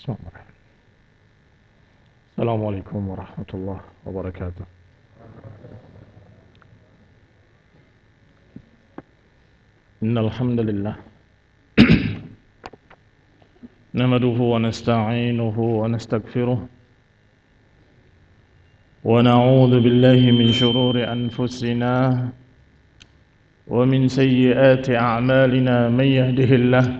بسم الله السلام عليكم ورحمة الله وبركاته. إن الحمد لله نمده ونستعينه ونستغفره ونعوذ بالله من شرور أنفسنا ومن سيئات أعمالنا من يهده الله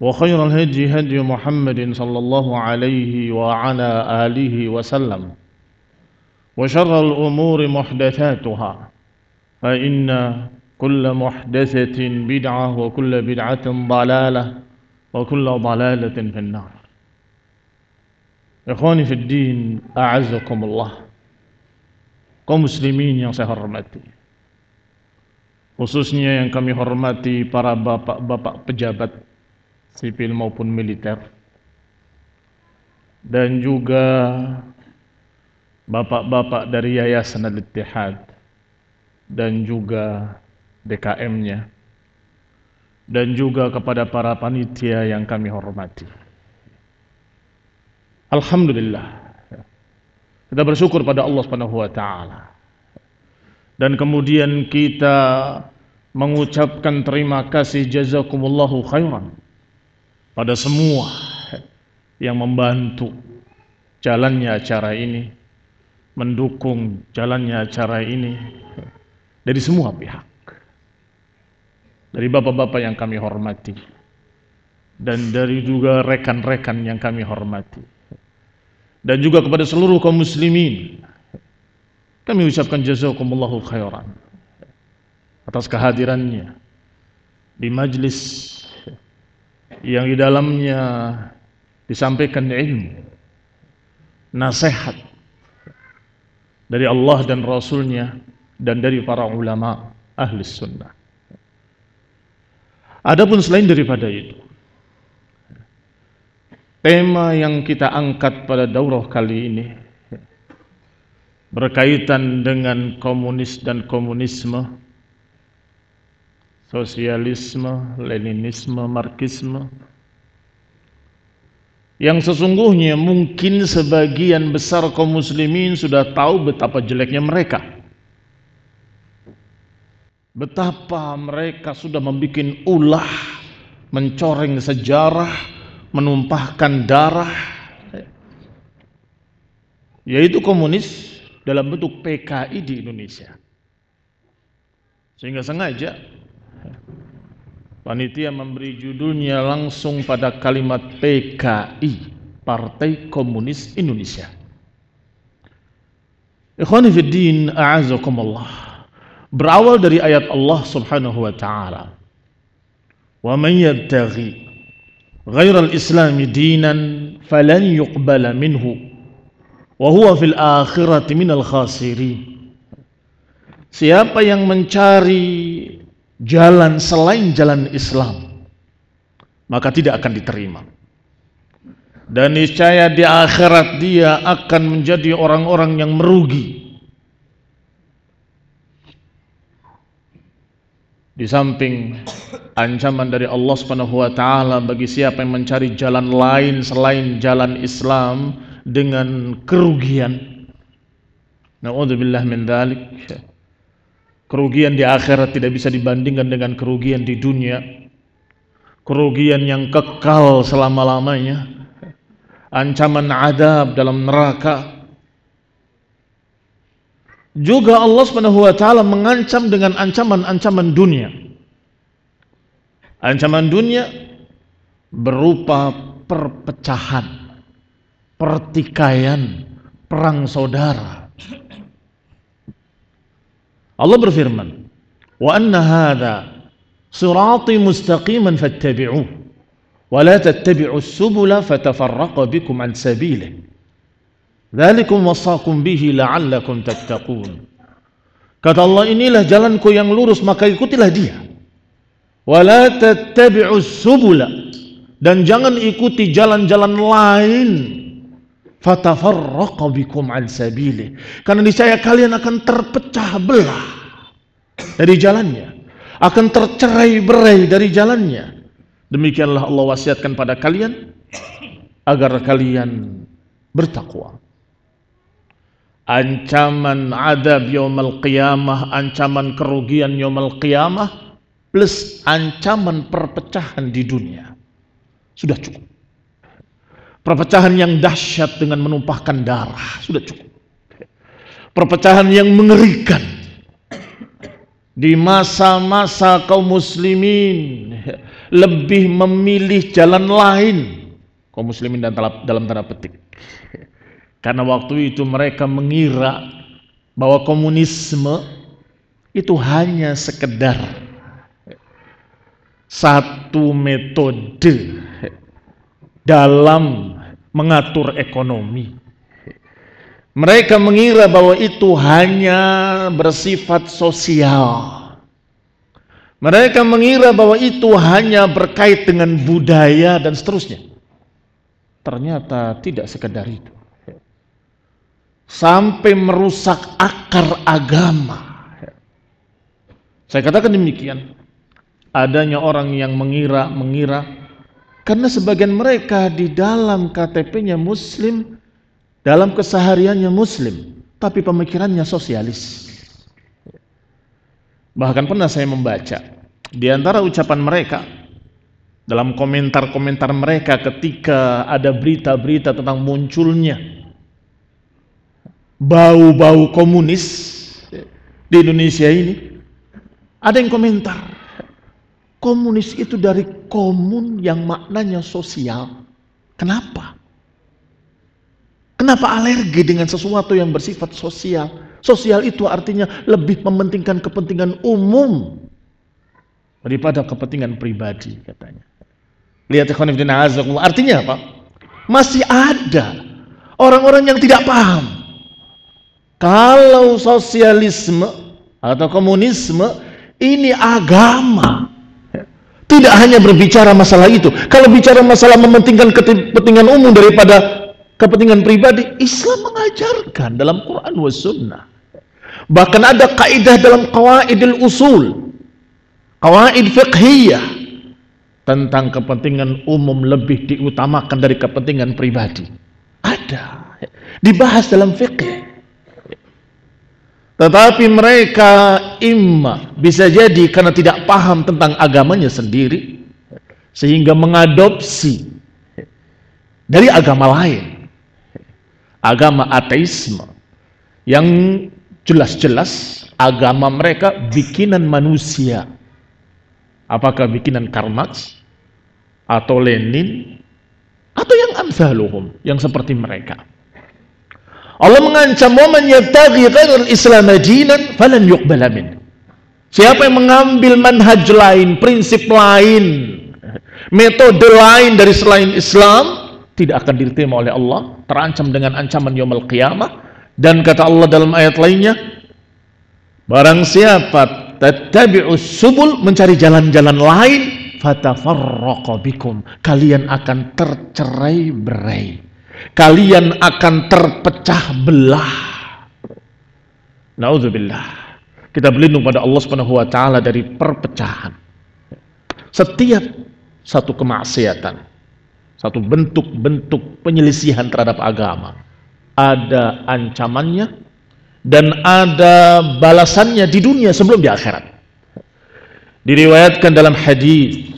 وخير الهدي هدي محمد صلى الله عليه وعلى آله وسلم وشر الأمور محدثاتها فإن كل محدثة بدعة وكل بدعة ضلالة وكل ضلالة في النار. إخواني في الدين أعزكم الله. كمسلمين يا سهرمتي خصوصا yang kami hormati para bapak-bapak pejabat sipil maupun militer. Dan juga bapak-bapak dari Yayasan Al-Ittihad dan juga DKM-nya dan juga kepada para panitia yang kami hormati. Alhamdulillah. Kita bersyukur pada Allah Subhanahu wa taala. Dan kemudian kita mengucapkan terima kasih jazakumullahu khairan pada semua yang membantu jalannya acara ini, mendukung jalannya acara ini dari semua pihak. Dari bapak-bapak yang kami hormati dan dari juga rekan-rekan yang kami hormati. Dan juga kepada seluruh kaum muslimin. Kami ucapkan jazakumullahu khairan atas kehadirannya di majlis yang di dalamnya disampaikan ilmu, nasihat dari Allah dan Rasulnya dan dari para ulama ahli sunnah. Adapun selain daripada itu, tema yang kita angkat pada daurah kali ini berkaitan dengan komunis dan komunisme, sosialisme, leninisme, marxisme, yang sesungguhnya mungkin sebagian besar kaum muslimin sudah tahu betapa jeleknya mereka. Betapa mereka sudah membuat ulah, mencoreng sejarah, menumpahkan darah, yaitu komunis dalam bentuk PKI di Indonesia. Sehingga sengaja panitia memberi judulnya langsung pada kalimat PKI, Partai Komunis Indonesia. Ikhwani fi din, a'azakumullah. Berawal dari ayat Allah Subhanahu wa taala. Wa man yabtaghi ghairal islami dinan falan yuqbala minhu wa huwa fil akhirati minal khasirin siapa yang mencari jalan selain jalan Islam maka tidak akan diterima dan niscaya di akhirat dia akan menjadi orang-orang yang merugi. Di samping ancaman dari Allah Subhanahu wa taala bagi siapa yang mencari jalan lain selain jalan Islam dengan kerugian. Nauzubillah min dzalik. Kerugian di akhirat tidak bisa dibandingkan dengan kerugian di dunia. Kerugian yang kekal selama-lamanya ancaman adab dalam neraka. Juga Allah taala mengancam dengan ancaman-ancaman dunia. Ancaman dunia berupa perpecahan, pertikaian, perang saudara. Allah berfirman, "Wa anna hadha sirati mustaqiman fattabi'u wa la tattabi'us subula fatafarraqa bikum an sabilihi." Dzalikum wasaqum bihi la'allakum tattaqun. Kata Allah, inilah jalanku yang lurus, maka ikutilah dia. Wa la tattabi'us subula dan jangan ikuti jalan-jalan lain fatafarraqa bikum an sabili karena niscaya kalian akan terpecah belah dari jalannya akan tercerai-berai dari jalannya Demikianlah Allah wasiatkan pada kalian agar kalian bertakwa. Ancaman adab yaumul qiyamah, ancaman kerugian yaumul qiyamah plus ancaman perpecahan di dunia. Sudah cukup. Perpecahan yang dahsyat dengan menumpahkan darah. Sudah cukup. Perpecahan yang mengerikan. Di masa-masa kaum muslimin lebih memilih jalan lain. Kaum muslimin dan dalam tanda petik. Karena waktu itu mereka mengira bahwa komunisme itu hanya sekedar satu metode dalam mengatur ekonomi. Mereka mengira bahwa itu hanya bersifat sosial. Mereka mengira bahwa itu hanya berkait dengan budaya dan seterusnya. Ternyata tidak sekedar itu. Sampai merusak akar agama. Saya katakan demikian. Adanya orang yang mengira, mengira karena sebagian mereka di dalam KTP-nya muslim, dalam kesehariannya muslim, tapi pemikirannya sosialis. Bahkan pernah saya membaca di antara ucapan mereka dalam komentar-komentar mereka ketika ada berita-berita tentang munculnya bau-bau komunis di Indonesia ini ada yang komentar komunis itu dari komun yang maknanya sosial kenapa kenapa alergi dengan sesuatu yang bersifat sosial Sosial itu artinya lebih mementingkan kepentingan umum daripada kepentingan pribadi katanya. Lihat artinya apa? Masih ada orang-orang yang tidak paham. Kalau sosialisme atau komunisme ini agama. Tidak hanya berbicara masalah itu. Kalau bicara masalah mementingkan kepentingan umum daripada kepentingan pribadi, Islam mengajarkan dalam Quran was sunnah. Bahkan ada kaidah dalam qawaidil usul, qawaid fiqhiyah tentang kepentingan umum lebih diutamakan dari kepentingan pribadi. Ada. Dibahas dalam fikih. Tetapi mereka imma bisa jadi karena tidak paham tentang agamanya sendiri sehingga mengadopsi dari agama lain. Agama ateisme yang jelas-jelas agama mereka bikinan manusia. Apakah bikinan Karl Marx atau Lenin atau yang amsaluhum yang seperti mereka. Allah mengancam waman yabtaghi ghairal islam dinan falan yuqbala min. Siapa yang mengambil manhaj lain, prinsip lain Metode lain dari selain Islam tidak akan diterima oleh Allah, terancam dengan ancaman yaumul qiyamah. Dan kata Allah dalam ayat lainnya, barang siapa tattabi'us subul mencari jalan-jalan lain, fatafarraqa bikum. Kalian akan tercerai-berai. Kalian akan terpecah belah. Nauzubillah. Kita berlindung pada Allah Subhanahu wa taala dari perpecahan. Setiap satu kemaksiatan, satu bentuk-bentuk penyelisihan terhadap agama ada ancamannya dan ada balasannya di dunia sebelum di akhirat. Diriwayatkan dalam hadis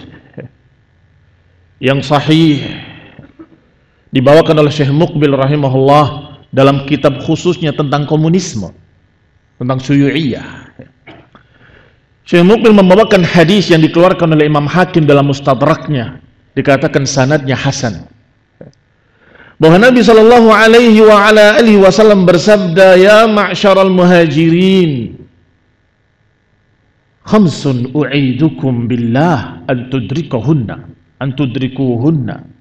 yang sahih dibawakan oleh Syekh Muqbil rahimahullah dalam kitab khususnya tentang komunisme, tentang Syuyu'iyah. Syekh Mukbil membawakan hadis yang dikeluarkan oleh Imam Hakim dalam Mustadraknya. Dikatakan sanadnya Hasan. Bahwa Nabi Shallallahu Alaihi wa ala alihi Wasallam bersabda, Ya ma'syaral muhajirin, khamsun u'idukum billah an tudrikuhunna, an tudrikuhunna.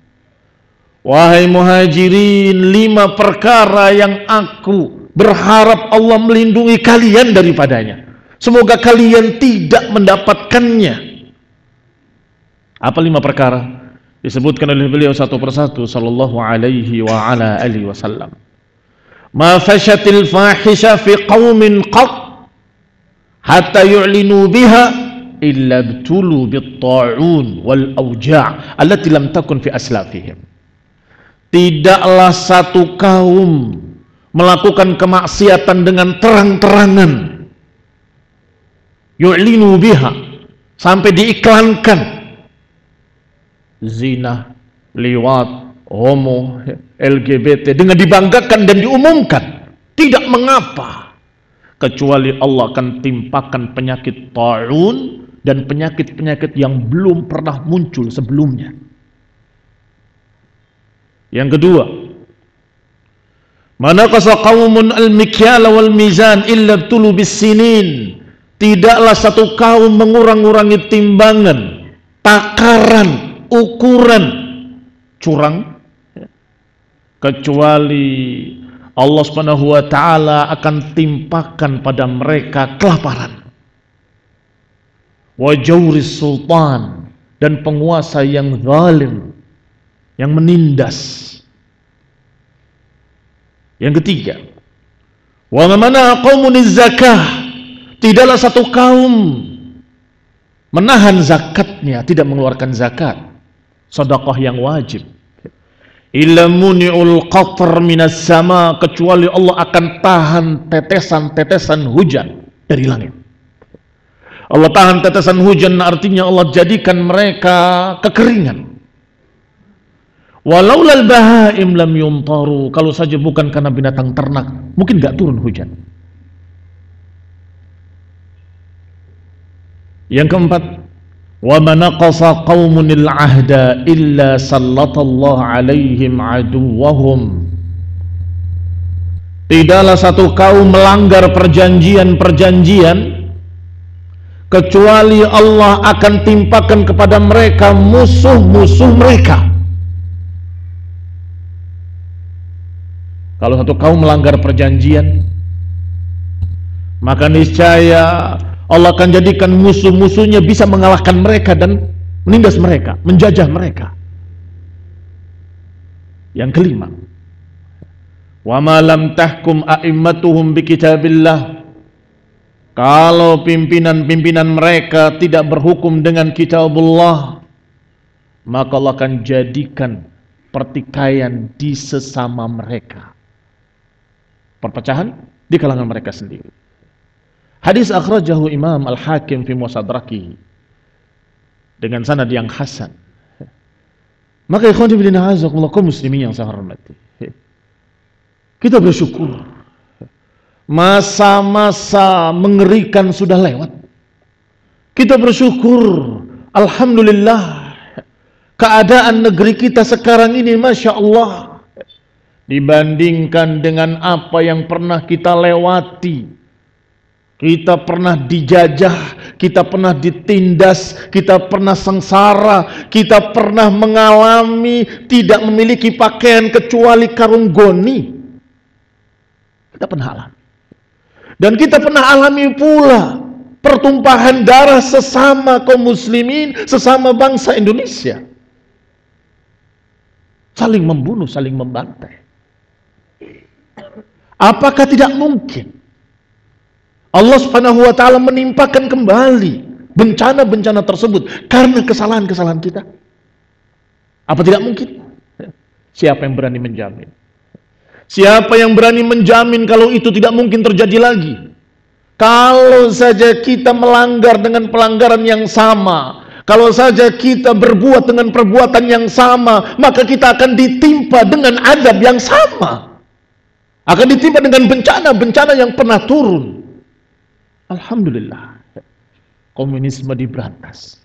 Wahai muhajirin, lima perkara yang aku berharap Allah melindungi kalian daripadanya. Semoga kalian tidak mendapatkannya. Apa lima perkara? Disebutkan oleh beliau satu persatu sallallahu alaihi wa ala alihi wasallam. Ma fashatil fahisha fi qaumin qat hatta yu'linu biha illa btulu bit-ta'un wal awja' allati lam takun fi aslafihim. Tidaklah satu kaum melakukan kemaksiatan dengan terang-terangan. Yu'linu biha sampai diiklankan. Zina, liwat, homo, LGBT dengan dibanggakan dan diumumkan. Tidak mengapa kecuali Allah akan timpakan penyakit ta'un dan penyakit-penyakit yang belum pernah muncul sebelumnya yang kedua mana qasa qaumun al-mikyala wal mizan illa tulu bis sinin Tidaklah satu kaum mengurang-urangi timbangan, takaran, ukuran curang kecuali Allah Subhanahu wa taala akan timpakan pada mereka kelaparan. Wa sultan dan penguasa yang zalim yang menindas. Yang ketiga, wa mana zakah Tidaklah satu kaum menahan zakatnya, tidak mengeluarkan zakat. Sedekah yang wajib. Illa muni'ul qatr minas sama kecuali Allah akan tahan tetesan-tetesan hujan dari langit. Allah tahan tetesan hujan artinya Allah jadikan mereka kekeringan. Walau bahaim lam yumtaru kalau saja bukan karena binatang ternak mungkin gak turun hujan. Yang keempat, wa manaqasa qaumunil ahda illa sallatallahu alaihim aduwahum. Tidaklah satu kaum melanggar perjanjian-perjanjian kecuali Allah akan timpakan kepada mereka musuh-musuh mereka. Kalau satu kaum melanggar perjanjian, maka niscaya Allah akan jadikan musuh-musuhnya bisa mengalahkan mereka dan menindas mereka, menjajah mereka. Yang kelima, wa malam tahkum a'immatuhum bi kitabillah. Kalau pimpinan-pimpinan mereka tidak berhukum dengan kitabullah, maka Allah akan jadikan pertikaian di sesama mereka. Perpecahan di kalangan mereka sendiri. Hadis akhrajahu Imam Al-Hakim fi Musadraki dengan sanad yang hasan. Maka ikhwan ibn a'azakumullah kaum muslimin yang saya hormati. Kita bersyukur. Masa-masa mengerikan sudah lewat. Kita bersyukur. Alhamdulillah. Keadaan negeri kita sekarang ini Masya Allah. Dibandingkan dengan apa yang pernah kita lewati Kita pernah dijajah, kita pernah ditindas, kita pernah sengsara, kita pernah mengalami tidak memiliki pakaian kecuali karung goni. Kita pernah alami. Dan kita pernah alami pula pertumpahan darah sesama kaum muslimin, sesama bangsa Indonesia. Saling membunuh, saling membantai. Apakah tidak mungkin Allah Subhanahu wa taala menimpakan kembali bencana-bencana tersebut karena kesalahan-kesalahan kita? Apa tidak mungkin? Siapa yang berani menjamin? Siapa yang berani menjamin kalau itu tidak mungkin terjadi lagi? Kalau saja kita melanggar dengan pelanggaran yang sama, kalau saja kita berbuat dengan perbuatan yang sama, maka kita akan ditimpa dengan adab yang sama. Akan ditimpa dengan bencana-bencana yang pernah turun. Alhamdulillah komunisme diberantas.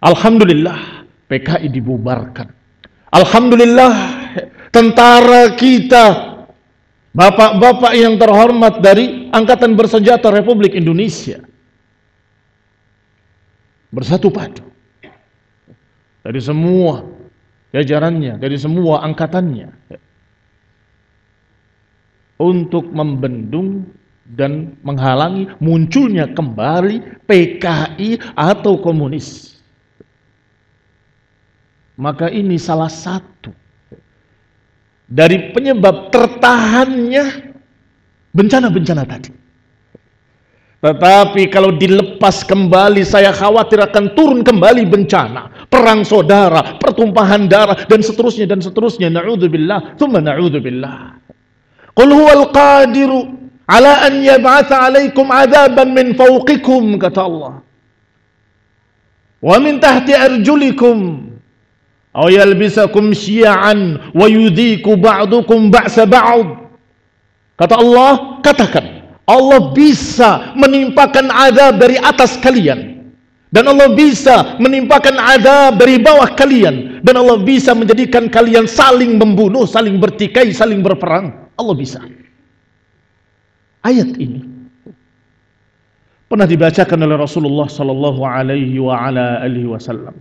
Alhamdulillah PKI dibubarkan. Alhamdulillah tentara kita bapak-bapak yang terhormat dari Angkatan Bersenjata Republik Indonesia bersatu padu dari semua jajarannya, dari semua angkatannya untuk membendung dan menghalangi munculnya kembali PKI atau komunis. Maka ini salah satu dari penyebab tertahannya bencana-bencana tadi. Tetapi kalau dilepas kembali saya khawatir akan turun kembali bencana, perang saudara, pertumpahan darah dan seterusnya dan seterusnya. Na'udzubillah, thumma na'udzubillah. Qul huwal qadiru ala an yab'atha alaikum adaban min fawqikum kata Allah. Wa min tahti arjulikum aw yalbisakum syi'an wa yudhiku ba'dukum ba'sa ba'd. Kata Allah katakan Allah bisa menimpakan azab dari atas kalian. Dan Allah bisa menimpakan azab dari bawah kalian. Dan Allah bisa menjadikan kalian saling membunuh, saling bertikai, saling berperang. Allah bisa. Ayat ini pernah dibacakan oleh Rasulullah sallallahu alaihi wa ala alihi wasallam.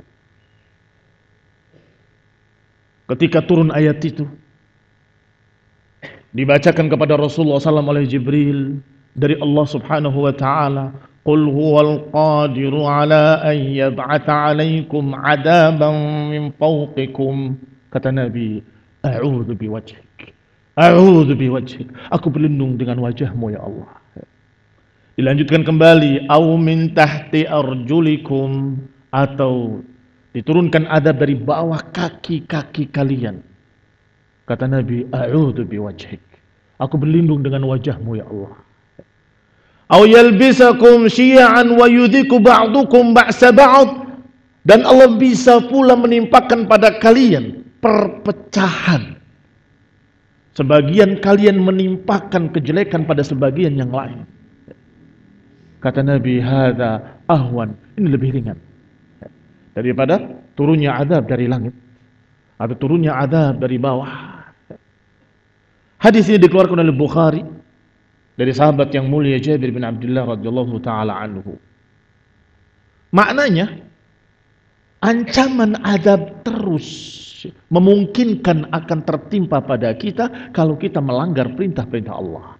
Ketika turun ayat itu dibacakan kepada Rasulullah sallallahu oleh Jibril dari Allah Subhanahu wa taala, "Qul huwal qadiru ala an yab'atha 'alaikum 'adaban min fawqikum." Kata Nabi, "A'udzu biwajhik." A'udzu biwajhik. Aku berlindung dengan wajahmu ya Allah. Dilanjutkan kembali, au min tahti arjulikum atau diturunkan adab dari bawah kaki-kaki kalian. Kata Nabi, a'udzu biwajhik. Aku berlindung dengan wajahmu ya Allah. Au yalbisakum syi'an wa yudhiku ba'dukum ba'sa ba'd. Dan Allah bisa pula menimpakan pada kalian perpecahan Sebagian kalian menimpakan kejelekan pada sebagian yang lain. Kata Nabi, Hada ahwan. Ini lebih ringan. Daripada turunnya adab dari langit. Atau turunnya adab dari bawah. Hadis ini dikeluarkan oleh Bukhari. Dari sahabat yang mulia Jabir bin Abdullah radhiyallahu taala anhu. Maknanya, ancaman adab terus memungkinkan akan tertimpa pada kita kalau kita melanggar perintah-perintah Allah.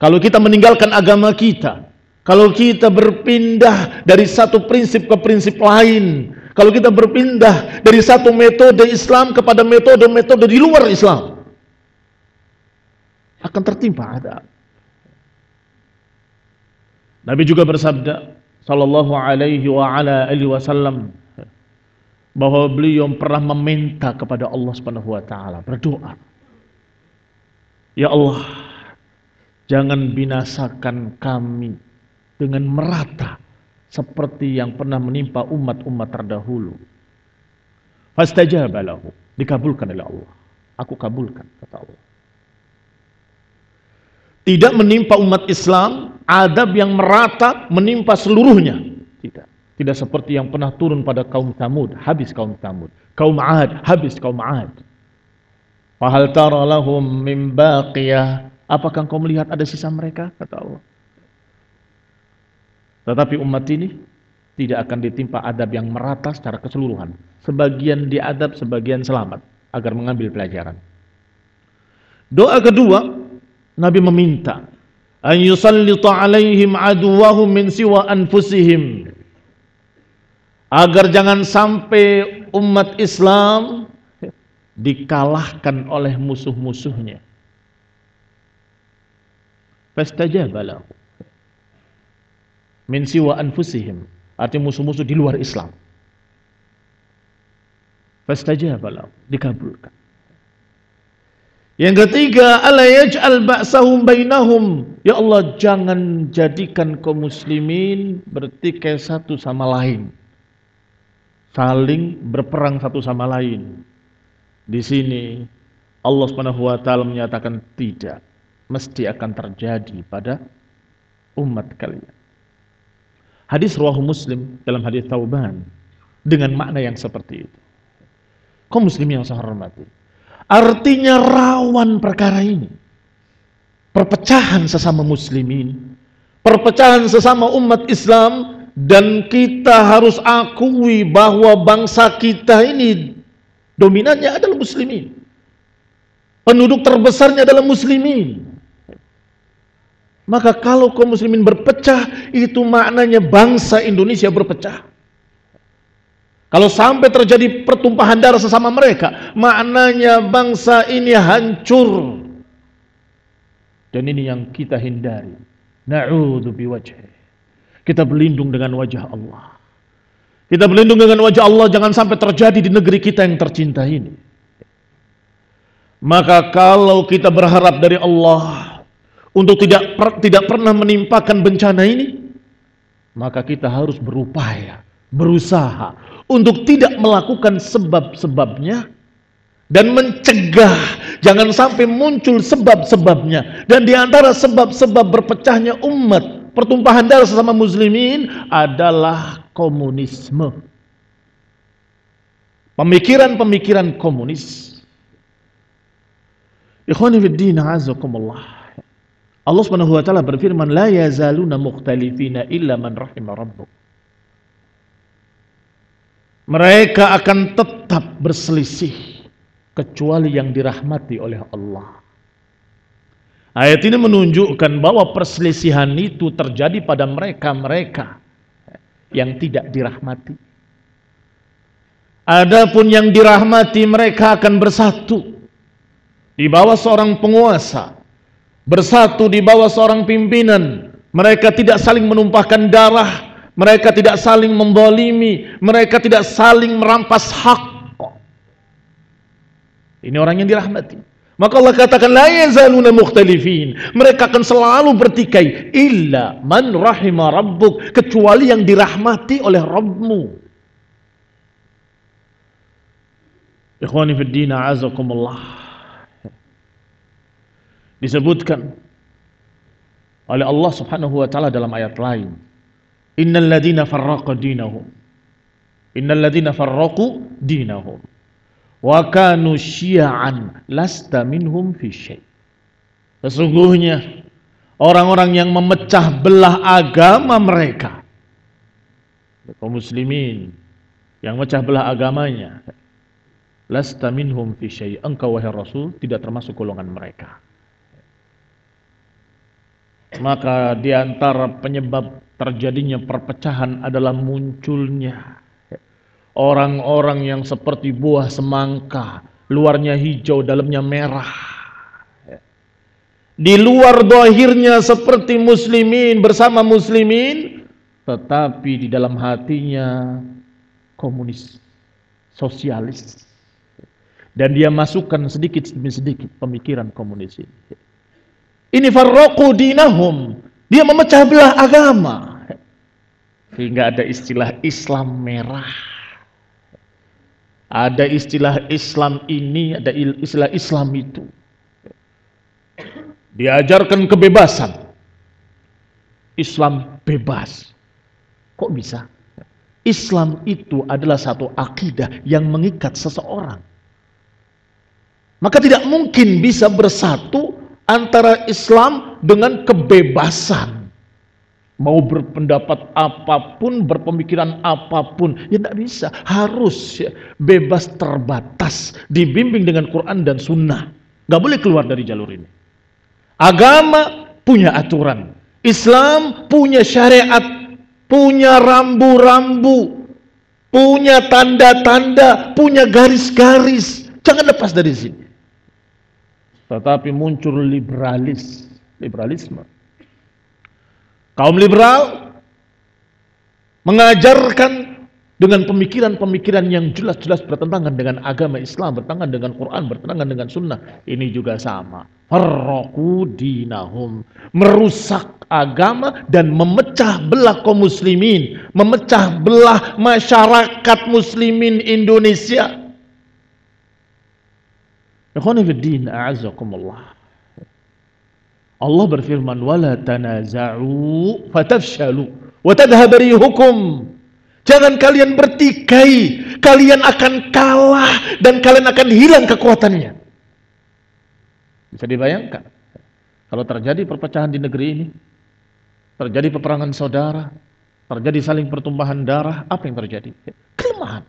Kalau kita meninggalkan agama kita, kalau kita berpindah dari satu prinsip ke prinsip lain, kalau kita berpindah dari satu metode Islam kepada metode-metode di luar Islam, akan tertimpa ada. Nabi juga bersabda sallallahu alaihi wa ala alihi wasallam bahwa beliau pernah meminta kepada Allah Subhanahu wa taala, berdoa. Ya Allah, jangan binasakan kami dengan merata seperti yang pernah menimpa umat-umat terdahulu. Fastajaba lahu, dikabulkan oleh Allah. Aku kabulkan kata Allah. Tidak menimpa umat Islam adab yang merata menimpa seluruhnya. Tidak. Seperti yang pernah turun pada kaum Thamud, habis kaum Thamud. Kaum Ad, habis kaum Ad. Fahal tara lahum min baqiyah. Apakah kau melihat ada sisa mereka? Kata Allah. Tetapi umat ini tidak akan ditimpa adab yang merata secara keseluruhan. Sebagian diadab, sebagian selamat agar mengambil pelajaran. Doa kedua, Nabi meminta an yusallita alaihim aduwahum min siwa anfusihim agar jangan sampai umat Islam dikalahkan oleh musuh-musuhnya. Fastajaba lahu min siwa anfusihim artinya musuh-musuh di luar Islam. Fastajaba lahu dikabulkan. Yang ketiga, ala yaj'al ba'sahum bainahum. Ya Allah, jangan jadikan kaum muslimin bertikai satu sama lain. Saling berperang satu sama lain. Di sini Allah Subhanahu wa taala menyatakan tidak mesti akan terjadi pada umat kalian. Hadis riwayat Muslim dalam hadis Tauban dengan makna yang seperti itu. Kaum muslimin yang saya hormati. Artinya rawan perkara ini. Perpecahan sesama muslimin, perpecahan sesama umat Islam dan kita harus akui bahwa bangsa kita ini dominannya adalah muslimin. Penduduk terbesarnya adalah muslimin. Maka kalau kaum muslimin berpecah, itu maknanya bangsa Indonesia berpecah. Kalau sampai terjadi pertumpahan darah sesama mereka, maknanya bangsa ini hancur. Dan ini yang kita hindari. Biwajah. Kita berlindung dengan wajah Allah. Kita berlindung dengan wajah Allah jangan sampai terjadi di negeri kita yang tercinta ini. Maka kalau kita berharap dari Allah untuk tidak per, tidak pernah menimpakan bencana ini, maka kita harus berupaya, berusaha untuk tidak melakukan sebab-sebabnya dan mencegah jangan sampai muncul sebab-sebabnya dan di antara sebab-sebab berpecahnya umat pertumpahan darah sesama muslimin adalah komunisme. Pemikiran-pemikiran komunis. Ikhwani fiddin azakumullah. Allah Subhanahu wa taala berfirman la yazaluna mukhtalifina illa man rahimah rabbuk. Mereka akan tetap berselisih kecuali yang dirahmati oleh Allah. Ayat ini menunjukkan bahwa perselisihan itu terjadi pada mereka-mereka yang tidak dirahmati. Adapun yang dirahmati mereka akan bersatu di bawah seorang penguasa, bersatu di bawah seorang pimpinan. Mereka tidak saling menumpahkan darah, mereka tidak saling membolimi, mereka tidak saling merampas hak. Ini orang yang dirahmati. Maka Allah katakan la yazaluna mukhtalifin. Mereka akan selalu bertikai illa man rahima rabbuk kecuali yang dirahmati oleh Rabbmu. Ikhwani fi din azakumullah. Disebutkan oleh Allah Subhanahu wa taala dalam ayat lain Innal ladina farraqa dinahum. Innal ladina farraqu dinahum. Wa kanu syi'an lasta minhum fi syai'. Sesungguhnya orang-orang yang memecah belah agama mereka kaum muslimin yang memecah belah agamanya lasta minhum fi syai' engkau wahai rasul tidak termasuk golongan mereka maka di antara penyebab terjadinya perpecahan adalah munculnya orang-orang yang seperti buah semangka, luarnya hijau, dalamnya merah. Di luar dohirnya seperti muslimin bersama muslimin, tetapi di dalam hatinya komunis, sosialis. Dan dia masukkan sedikit demi sedikit pemikiran komunis ini. Ini farroku dinahum. Dia memecah belah agama. Sehingga ada istilah Islam merah. Ada istilah Islam ini, ada istilah Islam itu. Diajarkan kebebasan. Islam bebas. Kok bisa? Islam itu adalah satu akidah yang mengikat seseorang. Maka tidak mungkin bisa bersatu antara Islam dengan kebebasan. Mau berpendapat apa pun, berpemikiran apa pun, ya tidak bisa. Harus ya, bebas terbatas, dibimbing dengan Quran dan Sunnah. Gak boleh keluar dari jalur ini. Agama punya aturan, Islam punya syariat, punya rambu-rambu, punya tanda-tanda, punya garis-garis. Jangan lepas dari sini. Tetapi muncul liberalis, liberalisme Kaum liberal mengajarkan dengan pemikiran-pemikiran yang jelas-jelas bertentangan dengan agama Islam, bertentangan dengan Quran, bertentangan dengan sunnah. Ini juga sama. Farraku dinahum. Merusak agama dan memecah belah kaum muslimin. Memecah belah masyarakat muslimin Indonesia. A'azakumullah. Allah berfirman wala tanaza'u fatafshalu wa tadhhab rihukum. Jangan kalian bertikai, kalian akan kalah dan kalian akan hilang kekuatannya. Bisa dibayangkan kalau terjadi perpecahan di negeri ini, terjadi peperangan saudara, terjadi saling pertumbuhan darah, apa yang terjadi? Kelemahan.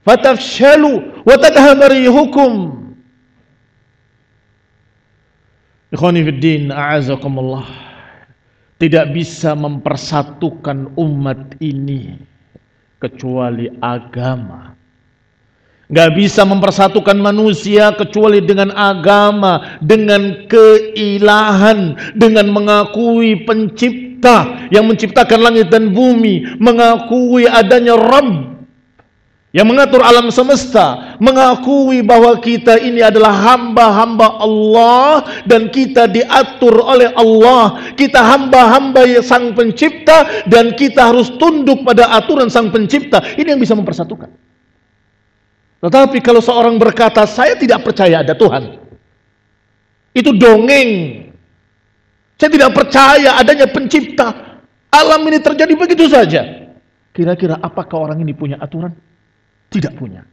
Fatafshalu wa tadhhab Ikhwanifiddin a'azakumullah tidak bisa mempersatukan umat ini kecuali agama. Gak bisa mempersatukan manusia kecuali dengan agama, dengan keilahan, dengan mengakui pencipta yang menciptakan langit dan bumi, mengakui adanya Rabb yang mengatur alam semesta mengakui bahwa kita ini adalah hamba-hamba Allah dan kita diatur oleh Allah. Kita hamba-hamba sang pencipta dan kita harus tunduk pada aturan sang pencipta. Ini yang bisa mempersatukan. Tetapi kalau seorang berkata saya tidak percaya ada Tuhan itu dongeng. Saya tidak percaya adanya pencipta. Alam ini terjadi begitu saja. Kira-kira apakah orang ini punya aturan tidak punya.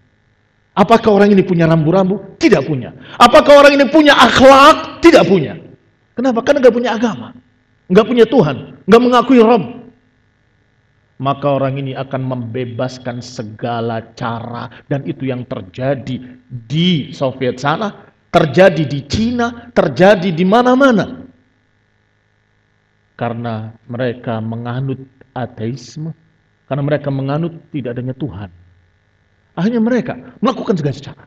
Apakah orang ini punya rambu-rambu? Tidak punya. Apakah orang ini punya akhlak? Tidak punya. Kenapa? Karena nggak punya agama. Nggak punya Tuhan. Nggak mengakui Rob. Maka orang ini akan membebaskan segala cara. Dan itu yang terjadi di Soviet sana. Terjadi di Cina. Terjadi di mana-mana. Karena mereka menganut ateisme. Karena mereka menganut tidak adanya Tuhan. Akhirnya mereka melakukan segala cara.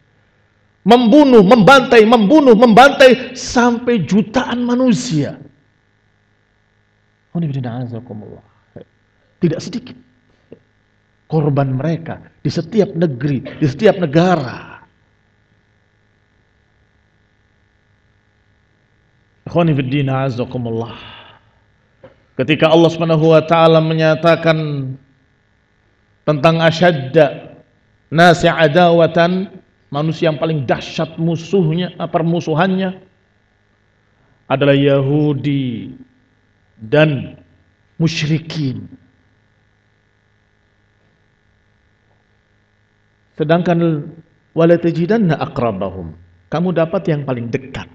Membunuh, membantai, membunuh, membantai sampai jutaan manusia. Tidak sedikit korban mereka di setiap negeri, di setiap negara. Ketika Allah Subhanahu wa taala menyatakan tentang asyadda nasi adawatan manusia yang paling dahsyat musuhnya permusuhannya adalah Yahudi dan musyrikin sedangkan wala tajidanna aqrabahum kamu dapat yang paling dekat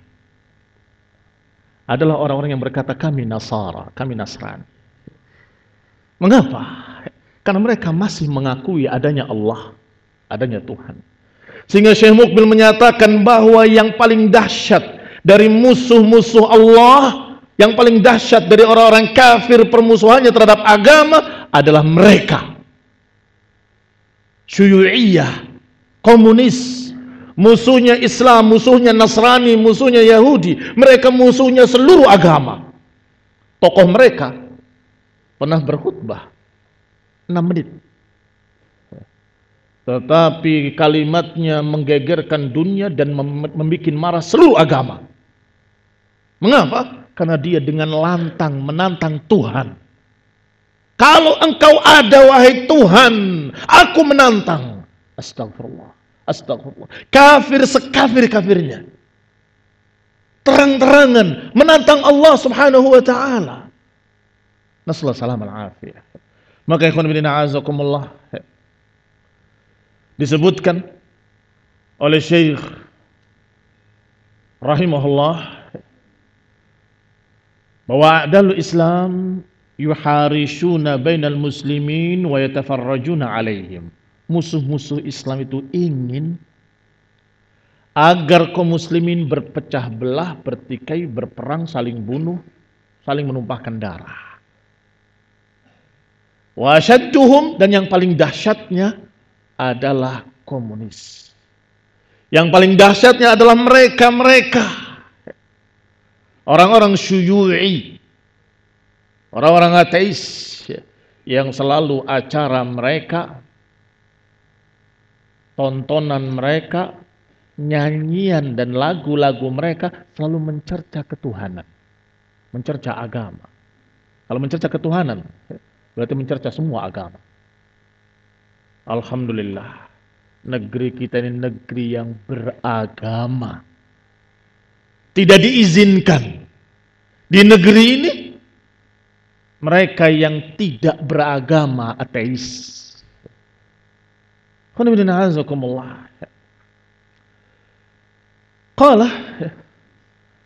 adalah orang-orang yang berkata kami Nasara, kami Nasrani. Mengapa? Karena mereka masih mengakui adanya Allah adanya Tuhan. Sehingga Syekh Mukbil menyatakan bahwa yang paling dahsyat dari musuh-musuh Allah, yang paling dahsyat dari orang-orang kafir permusuhannya terhadap agama adalah mereka. Syuyu'iyah, komunis, musuhnya Islam, musuhnya Nasrani, musuhnya Yahudi, mereka musuhnya seluruh agama. Tokoh mereka pernah berkhutbah 6 menit tetapi kalimatnya menggegerkan dunia dan membuat marah seluruh agama. Mengapa? Karena dia dengan lantang menantang Tuhan. Kalau engkau ada wahai Tuhan, aku menantang. Astagfirullah. Astagfirullah. Kafir sekafir-kafirnya. Terang-terangan menantang Allah Subhanahu wa taala. Nasallahu salam al-afiyah. Maka ikhwan bin a'azakumullah disebutkan oleh Syekh rahimahullah bahwa dalil Islam yuharishuna bainal muslimin wa yatafarrajuna alaihim. Musuh-musuh Islam itu ingin agar kaum muslimin berpecah belah, bertikai, berperang, saling bunuh, saling menumpahkan darah. Wasyadduhum dan yang paling dahsyatnya adalah komunis. Yang paling dahsyatnya adalah mereka-mereka orang-orang syuyu'i, orang-orang ateis yang selalu acara mereka, tontonan mereka, nyanyian dan lagu-lagu mereka selalu mencerca ketuhanan, mencerca agama. Kalau mencerca ketuhanan, Berarti mencerca semua agama. Alhamdulillah. Negeri kita ini negeri yang beragama. Tidak diizinkan. Di negeri ini mereka yang tidak beragama ateis. Qala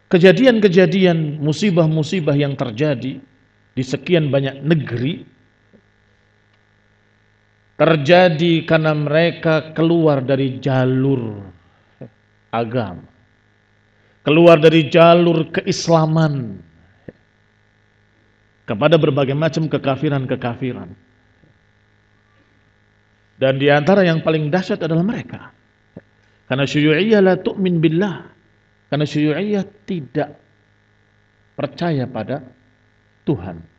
kejadian-kejadian musibah-musibah yang terjadi di sekian banyak negeri terjadi karena mereka keluar dari jalur agama. Keluar dari jalur keislaman kepada berbagai macam kekafiran-kekafiran. Dan di antara yang paling dahsyat adalah mereka. Karena syuyu'iyah la tu'min billah. Karena syuyu'iyah tidak percaya pada Tuhan.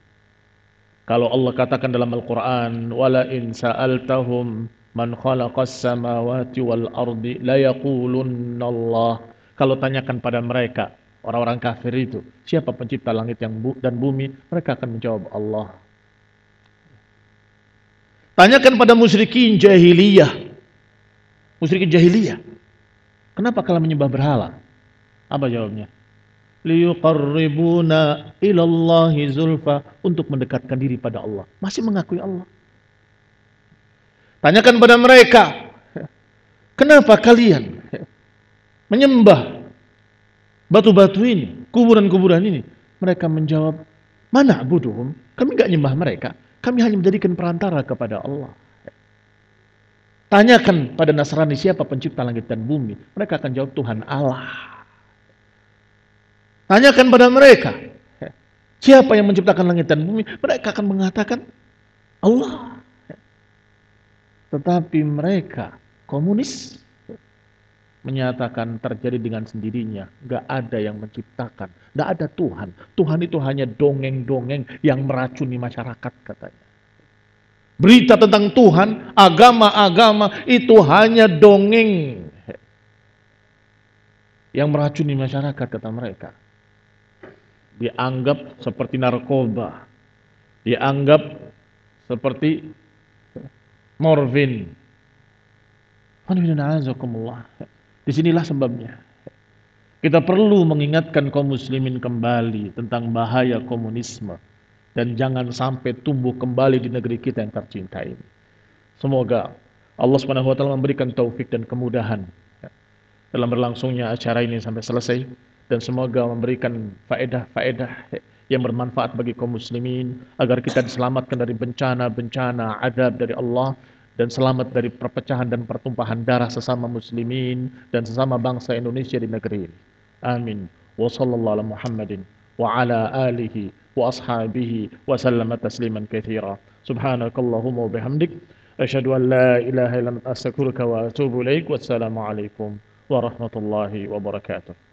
Kalau Allah katakan dalam Al-Quran, wala in sa'altahum man khalaqas samawati wal ardi la Allah. Kalau tanyakan pada mereka, orang-orang kafir itu, siapa pencipta langit yang bu dan bumi? Mereka akan menjawab Allah. Tanyakan pada musyrikin jahiliyah. Musyrikin jahiliyah. Kenapa kalian menyembah berhala? Apa jawabnya? Liyuqarribuna ilallahi zulfa untuk mendekatkan diri pada Allah. Masih mengakui Allah. Tanyakan pada mereka, kenapa kalian menyembah batu-batu ini, kuburan-kuburan ini? Mereka menjawab, mana buduhum? Kami enggak nyembah mereka. Kami hanya menjadikan perantara kepada Allah. Tanyakan pada Nasrani siapa pencipta langit dan bumi. Mereka akan jawab Tuhan Allah. Tanyakan pada mereka. Siapa yang menciptakan langit dan bumi? Mereka akan mengatakan Allah. Tetapi mereka komunis menyatakan terjadi dengan sendirinya. Gak ada yang menciptakan. Gak ada Tuhan. Tuhan itu hanya dongeng-dongeng yang meracuni masyarakat katanya. Berita tentang Tuhan, agama-agama itu hanya dongeng yang meracuni masyarakat kata mereka dianggap seperti narkoba, dianggap seperti morfin. Di sinilah sebabnya. Kita perlu mengingatkan kaum muslimin kembali tentang bahaya komunisme dan jangan sampai tumbuh kembali di negeri kita yang tercinta ini. Semoga Allah taala memberikan taufik dan kemudahan dalam berlangsungnya acara ini sampai selesai dan semoga memberikan faedah-faedah yang bermanfaat bagi kaum muslimin agar kita diselamatkan dari bencana-bencana adab dari Allah dan selamat dari perpecahan dan pertumpahan darah sesama muslimin dan sesama bangsa Indonesia di negeri ini. Amin. Wa ala Muhammadin wa ala alihi wa ashabihi wa sallama tasliman katsira. Subhanakallahumma wa bihamdik asyhadu an la ilaha illa anta astaghfiruka wa atubu ilaik. Wassalamu alaikum warahmatullahi wabarakatuh.